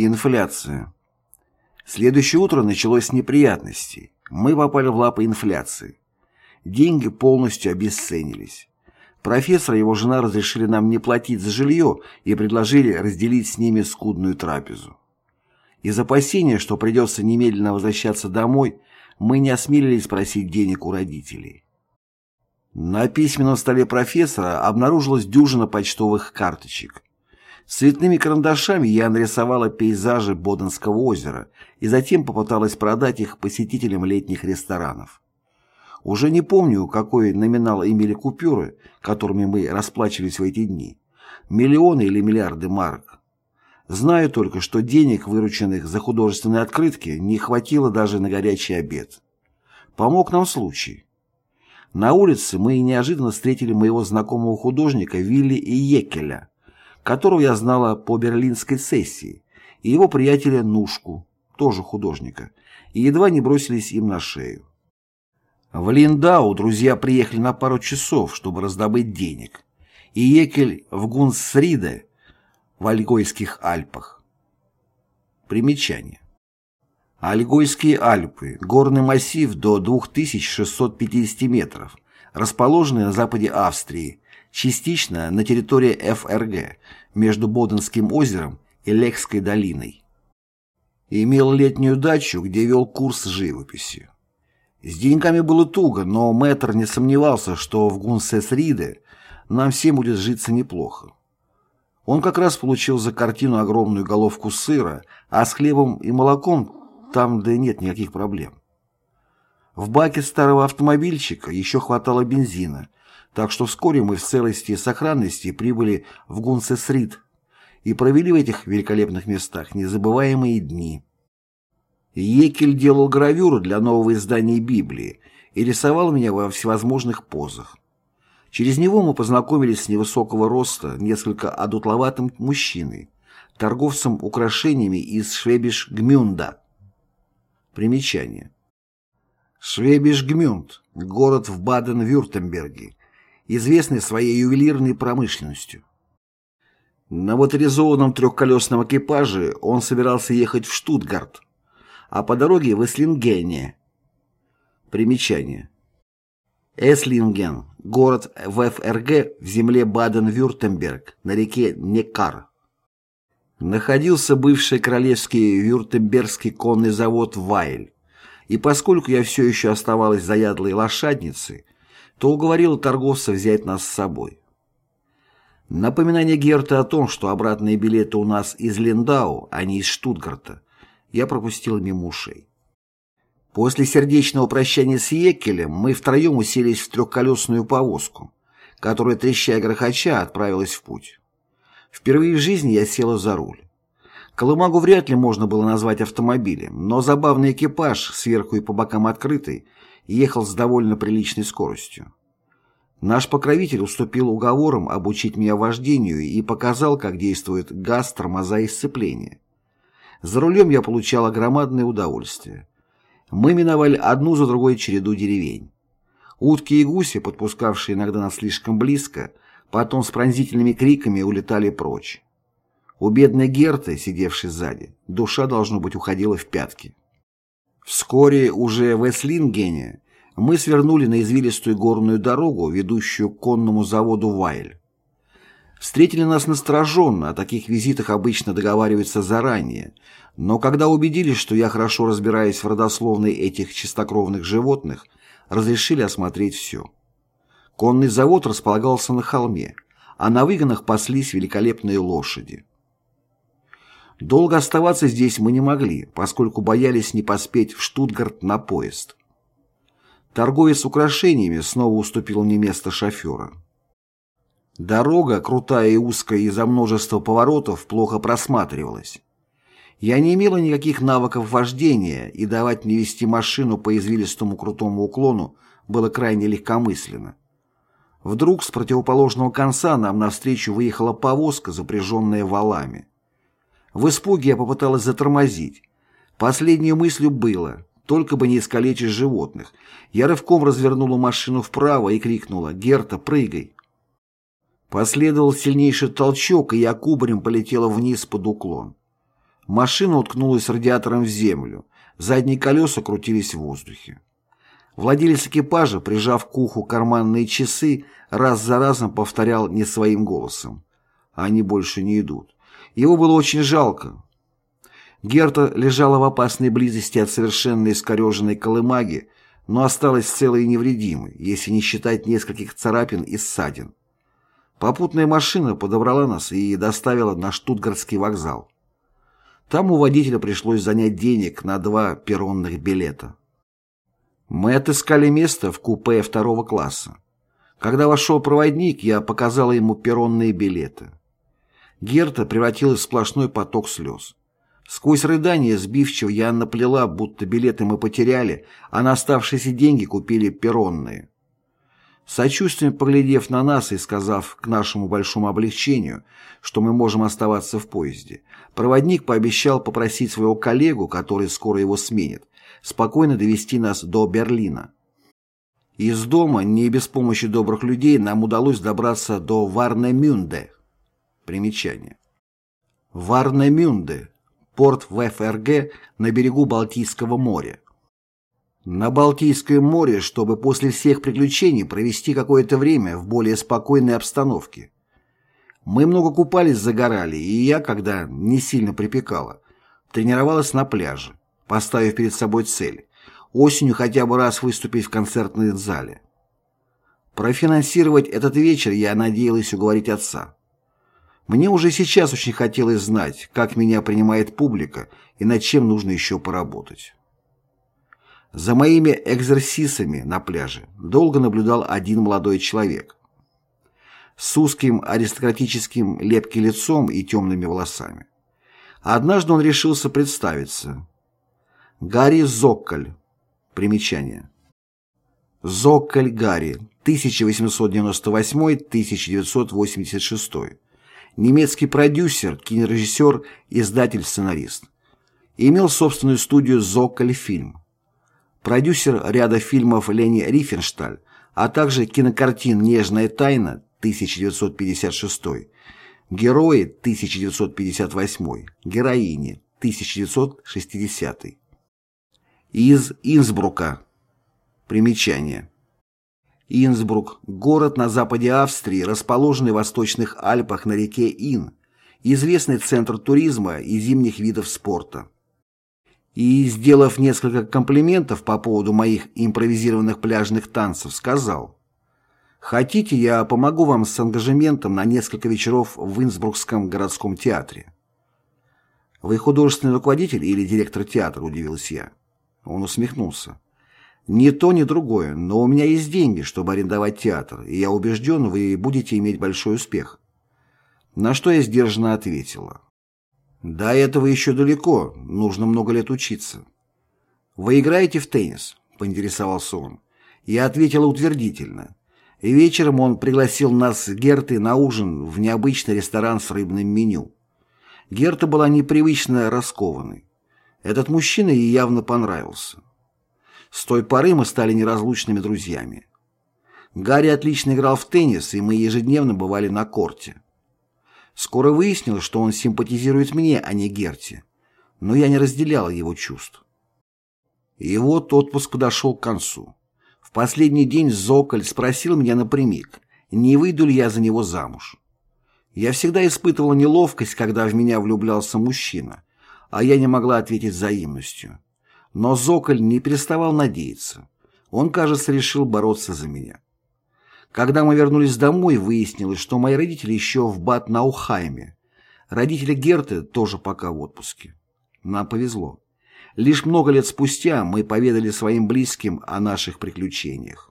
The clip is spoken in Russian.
Инфляция. Следующее утро началось с неприятностей. Мы попали в лапы инфляции. Деньги полностью обесценились. Профессор и его жена разрешили нам не платить за жилье и предложили разделить с ними скудную трапезу. Из опасения, что придется немедленно возвращаться домой, мы не осмелились просить денег у родителей. На письменном столе профессора обнаружилась дюжина почтовых карточек. Цветными карандашами я нарисовала пейзажи Боденского озера и затем попыталась продать их посетителям летних ресторанов. Уже не помню, какой номинал имели купюры, которыми мы расплачивались в эти дни. Миллионы или миллиарды марок. Знаю только, что денег, вырученных за художественные открытки, не хватило даже на горячий обед. Помог нам случай. На улице мы неожиданно встретили моего знакомого художника Вилли Екеля, которого я знала по берлинской сессии, и его приятеля Нушку, тоже художника, и едва не бросились им на шею. В Линдау друзья приехали на пару часов, чтобы раздобыть денег, и Екель в Гунсриде, в Альгойских Альпах. Примечание. Альгойские Альпы – горный массив до 2650 метров, расположенный на западе Австрии, частично на территории ФРГ, между Боденским озером и Лекской долиной. Имел летнюю дачу, где вел курс живописи. С деньгами было туго, но мэтр не сомневался, что в Гунсесриде нам всем будет житься неплохо. Он как раз получил за картину огромную головку сыра, а с хлебом и молоком там да нет никаких проблем. В баке старого автомобильчика еще хватало бензина, так что вскоре мы в целости и сохранности прибыли в Гунсесрид и провели в этих великолепных местах незабываемые дни. Екель делал гравюру для нового издания Библии и рисовал меня во всевозможных позах. Через него мы познакомились с невысокого роста, несколько одутловатым мужчиной, торговцем украшениями из Швебиш-Гмюнда. Примечание. Швебиш-Гмюнд – город в Баден-Вюртемберге, известный своей ювелирной промышленностью. На моторизованном трехколесном экипаже он собирался ехать в Штутгарт, а по дороге в Эслингене. Примечание. Эслинген – город в ФРГ в земле Баден-Вюртемберг на реке Некар. Находился бывший королевский вюртембергский конный завод «Вайль», и поскольку я все еще оставалась заядлой лошадницей, то уговорила торговца взять нас с собой. Напоминание Герта о том, что обратные билеты у нас из Линдау, а не из Штутгарта, я пропустил мимо ушей. После сердечного прощания с Екелем мы втроем уселись в трехколесную повозку, которая, треща и грохоча, отправилась в путь. Впервые в жизни я села за руль. Колымагу вряд ли можно было назвать автомобилем, но забавный экипаж, сверху и по бокам открытый, ехал с довольно приличной скоростью. Наш покровитель уступил уговорам обучить меня вождению и показал, как действует газ, тормоза и сцепление. За рулем я получала громадное удовольствие. Мы миновали одну за другой череду деревень. Утки и гуси, подпускавшие иногда нас слишком близко, потом с пронзительными криками улетали прочь. У бедной Герты, сидевшей сзади, душа, должно быть, уходила в пятки. Вскоре уже в Эслингене мы свернули на извилистую горную дорогу, ведущую к конному заводу «Вайль». Встретили нас настороженно, о таких визитах обычно договариваются заранее, но когда убедились, что я хорошо разбираюсь в родословной этих чистокровных животных, разрешили осмотреть все. Конный завод располагался на холме, а на выгонах паслись великолепные лошади. Долго оставаться здесь мы не могли, поскольку боялись не поспеть в Штутгарт на поезд. Торговец украшениями снова уступил мне место шофера. Дорога, крутая и узкая из-за множества поворотов, плохо просматривалась. Я не имела никаких навыков вождения, и давать мне вести машину по извилистому крутому уклону было крайне легкомысленно. Вдруг с противоположного конца нам навстречу выехала повозка, запряженная валами. В испуге я попыталась затормозить. Последней мыслью было, только бы не искалечить животных. Я рывком развернула машину вправо и крикнула «Герта, прыгай!». Последовал сильнейший толчок, и я кубарем полетела вниз под уклон. Машина уткнулась радиатором в землю, задние колеса крутились в воздухе. Владелец экипажа, прижав к уху карманные часы, раз за разом повторял не своим голосом. Они больше не идут. Его было очень жалко. Герта лежала в опасной близости от совершенно искореженной колымаги, но осталась целой и невредимой, если не считать нескольких царапин и ссадин. Попутная машина подобрала нас и доставила на Штутгартский вокзал. Там у водителя пришлось занять денег на два перронных билета. Мы отыскали место в купе второго класса. Когда вошел проводник, я показала ему перронные билеты. Герта превратилась в сплошной поток слез. Сквозь рыдание сбивчиво я наплела, будто билеты мы потеряли, а на оставшиеся деньги купили перронные. Сочувствием поглядев на нас и сказав к нашему большому облегчению, что мы можем оставаться в поезде, проводник пообещал попросить своего коллегу, который скоро его сменит, спокойно довести нас до Берлина. Из дома, не без помощи добрых людей, нам удалось добраться до Варнемюнде. Примечание. Варнемюнде. Порт в ФРГ на берегу Балтийского моря. На Балтийское море, чтобы после всех приключений провести какое-то время в более спокойной обстановке. Мы много купались, загорали, и я, когда не сильно припекало, тренировалась на пляже поставив перед собой цель – осенью хотя бы раз выступить в концертном зале. Профинансировать этот вечер я надеялась уговорить отца. Мне уже сейчас очень хотелось знать, как меня принимает публика и над чем нужно еще поработать. За моими экзерсисами на пляже долго наблюдал один молодой человек. С узким аристократическим лепким лицом и темными волосами. Однажды он решился представиться, Гарри Зокколь. Примечание. Зокколь Гарри, 1898-1986. Немецкий продюсер, кинорежиссер, издатель, сценарист. Имел собственную студию «Зокколь фильм». Продюсер ряда фильмов Лени Рифеншталь, а также кинокартин «Нежная тайна» 1956, «Герои» 1958, «Героини» 1960 из Инсбрука. Примечание. Инсбрук – город на западе Австрии, расположенный в восточных Альпах на реке Ин, известный центр туризма и зимних видов спорта. И, сделав несколько комплиментов по поводу моих импровизированных пляжных танцев, сказал «Хотите, я помогу вам с ангажементом на несколько вечеров в Инсбрукском городском театре?» «Вы художественный руководитель или директор театра?» – удивилась я. Он усмехнулся. «Ни то, ни другое, но у меня есть деньги, чтобы арендовать театр, и я убежден, вы будете иметь большой успех». На что я сдержанно ответила. «До этого еще далеко, нужно много лет учиться». «Вы играете в теннис?» – поинтересовался он. Я ответила утвердительно. И вечером он пригласил нас с Гертой на ужин в необычный ресторан с рыбным меню. Герта была непривычно раскованной. Этот мужчина ей явно понравился. С той поры мы стали неразлучными друзьями. Гарри отлично играл в теннис, и мы ежедневно бывали на корте. Скоро выяснилось, что он симпатизирует мне, а не Герте, но я не разделяла его чувств. И вот отпуск подошел к концу. В последний день Зоколь спросил меня напрямик, не выйду ли я за него замуж. Я всегда испытывала неловкость, когда в меня влюблялся мужчина, а я не могла ответить взаимностью. Но Зоколь не переставал надеяться. Он, кажется, решил бороться за меня. Когда мы вернулись домой, выяснилось, что мои родители еще в Бат-Наухайме. Родители Герты тоже пока в отпуске. Нам повезло. Лишь много лет спустя мы поведали своим близким о наших приключениях.